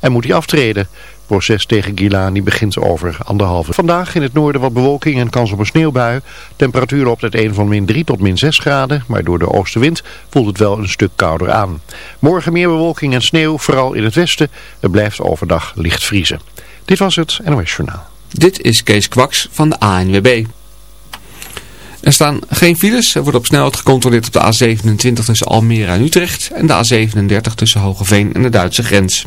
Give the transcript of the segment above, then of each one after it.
en moet hij aftreden. Het proces tegen Gilani begint over anderhalve. Vandaag in het noorden wat bewolking en kans op een sneeuwbui. Temperatuur op het een van min 3 tot min 6 graden, maar door de oostenwind voelt het wel een stuk kouder aan. Morgen meer bewolking en sneeuw, vooral in het westen. Het blijft overdag licht vriezen. Dit was het NOS Journaal. Dit is Kees Kwaks van de ANWB. Er staan geen files. Er wordt op snelheid gecontroleerd op de A27 tussen Almere en Utrecht en de A37 tussen Hogeveen en de Duitse grens.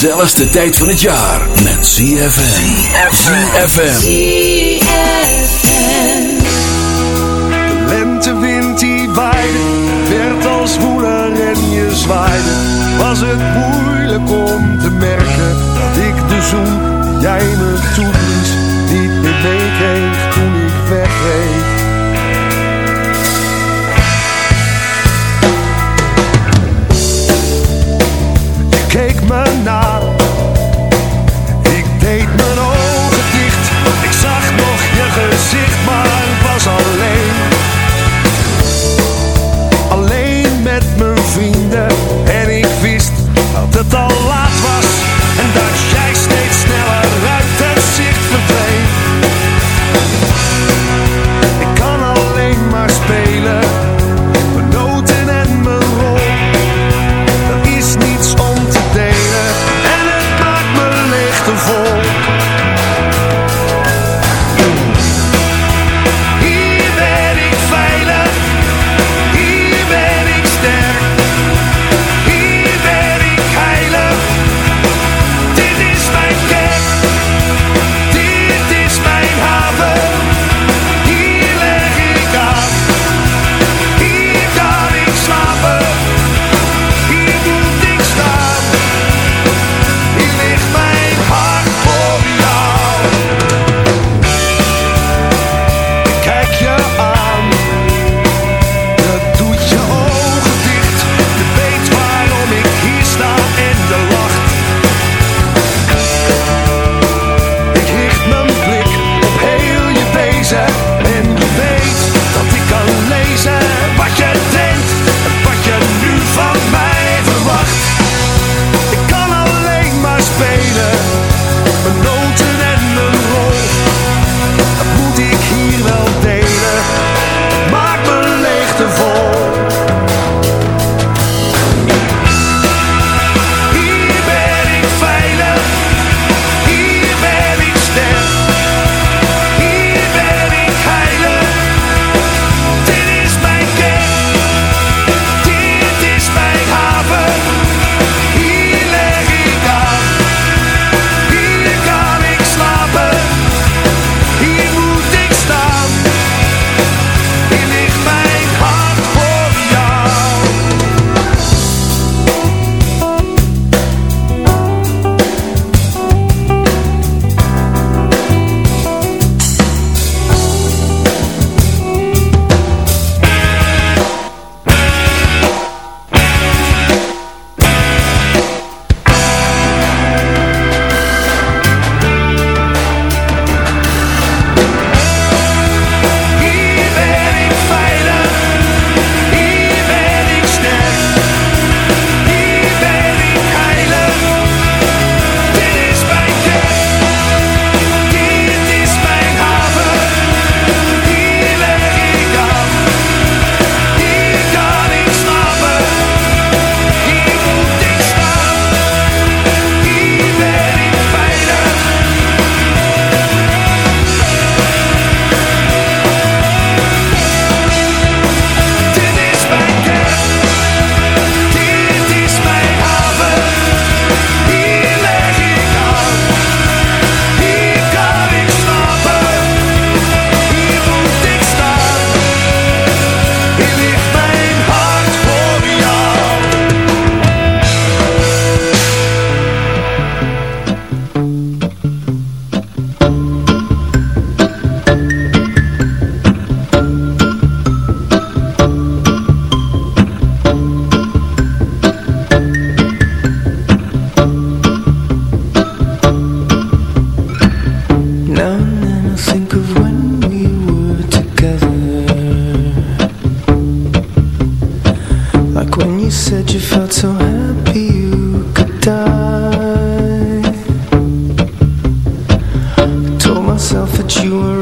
Gezelligste tijd van het jaar met ZFM. ZFM. De lentewind die waaide, werd als woeler en je zwaaide. Was het moeilijk om te merken dat ik de zoen jij me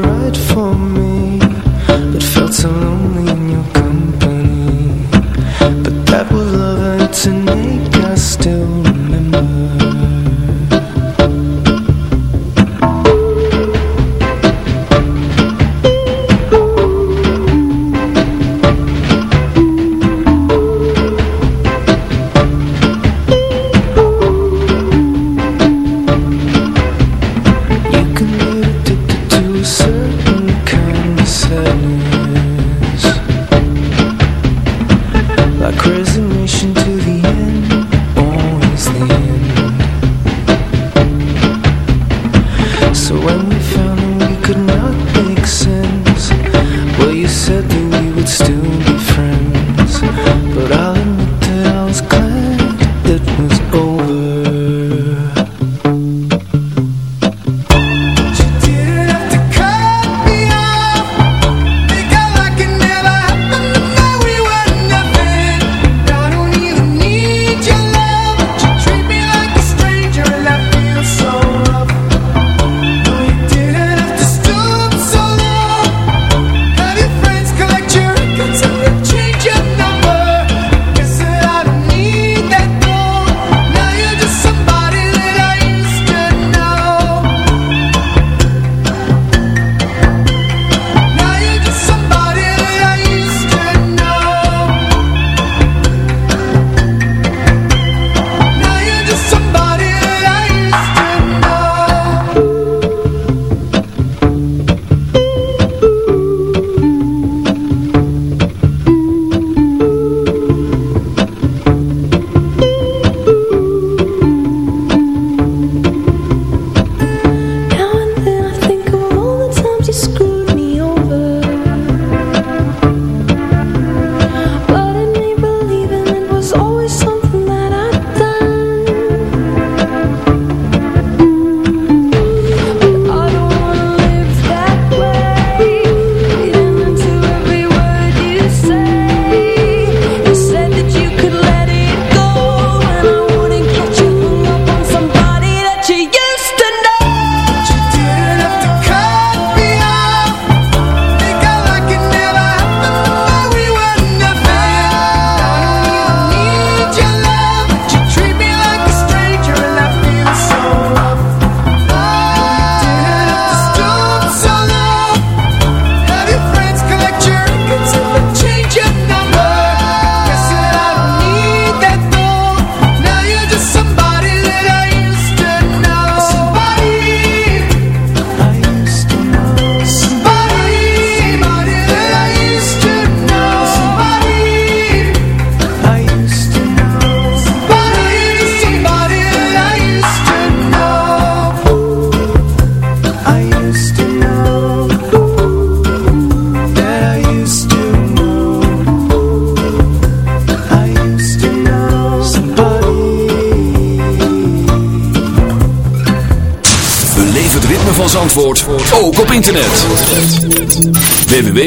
right for me. But felt so lonely in your company.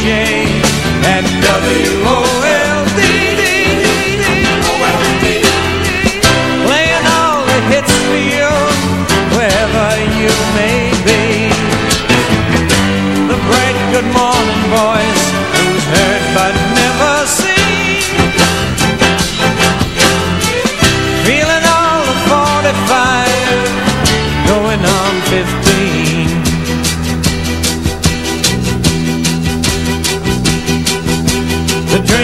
DJ at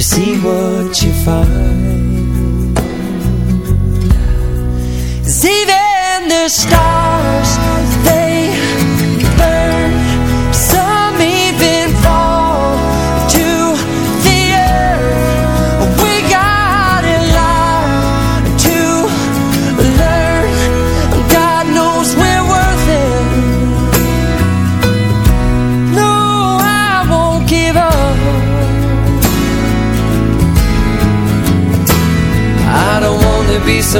To see what you find. Cause even the stars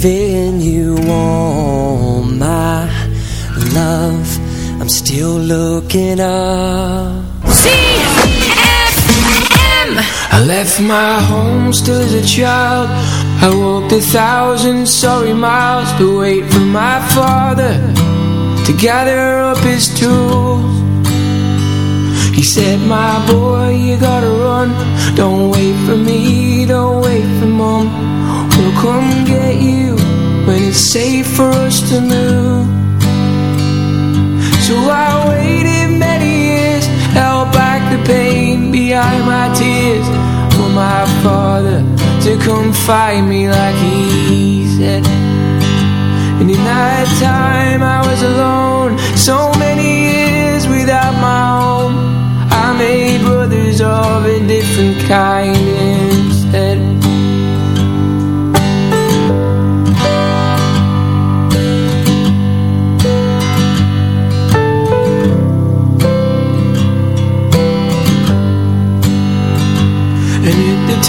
giving you all my love. I'm still looking up. I left my home still as a child. I walked a thousand sorry miles to wait for my father To gather up his tools. He said, my boy, you gotta run. Don't wait for me, don't wait for mom come get you when it's safe for us to move So I waited many years Held back the pain behind my tears For my father to come find me like he said. And in that time I was alone So many years without my home I made brothers of a different kind instead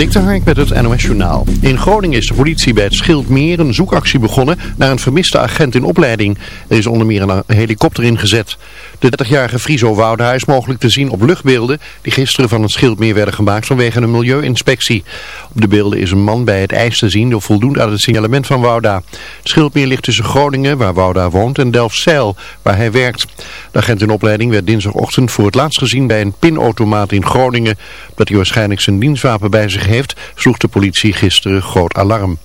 Dik Hark met het NOS Journaal. In Groningen is de politie bij het Schildmeer een zoekactie begonnen naar een vermiste agent in opleiding. Er is onder meer een helikopter ingezet. De 30-jarige Friso Wouda is mogelijk te zien op luchtbeelden die gisteren van het Schildmeer werden gemaakt vanwege een milieuinspectie. Op de beelden is een man bij het ijs te zien door voldoend aan het signalement van Wouda. Het Schildmeer ligt tussen Groningen, waar Wouda woont, en Delfzijl, waar hij werkt. De agent in opleiding werd dinsdagochtend voor het laatst gezien bij een pinautomaat in Groningen. Dat hij waarschijnlijk zijn dienstwapen bij zich heeft, sloeg de politie gisteren groot alarm.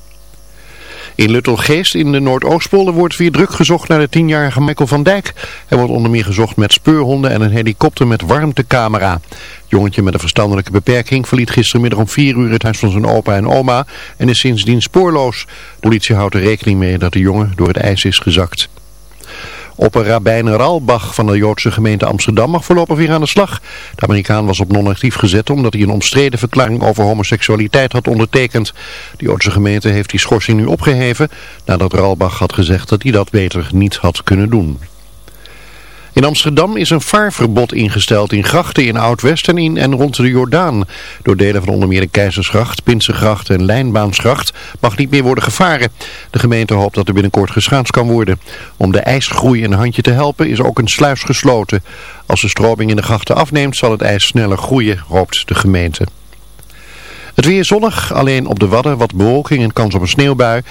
In Luttelgeest in de Noordoostpolder wordt weer druk gezocht naar de 10-jarige Michael van Dijk. Hij wordt onder meer gezocht met speurhonden en een helikopter met warmtecamera. Het jongetje met een verstandelijke beperking verliet gistermiddag om 4 uur het huis van zijn opa en oma en is sindsdien spoorloos. De politie houdt er rekening mee dat de jongen door het ijs is gezakt. Opper Rabijn Ralbach van de Joodse gemeente Amsterdam mag voorlopig weer aan de slag. De Amerikaan was op non-actief gezet omdat hij een omstreden verklaring over homoseksualiteit had ondertekend. De Joodse gemeente heeft die schorsing nu opgeheven nadat Ralbach had gezegd dat hij dat beter niet had kunnen doen. In Amsterdam is een vaarverbod ingesteld in grachten in Oud-West en in en rond de Jordaan. Door delen van onder meer de Keizersgracht, Pinsengracht en Lijnbaansgracht mag niet meer worden gevaren. De gemeente hoopt dat er binnenkort geschaatst kan worden. Om de ijsgroei een handje te helpen is ook een sluis gesloten. Als de stroming in de grachten afneemt zal het ijs sneller groeien, hoopt de gemeente. Het weer zonnig, alleen op de Wadden wat bewolking en kans op een sneeuwbui.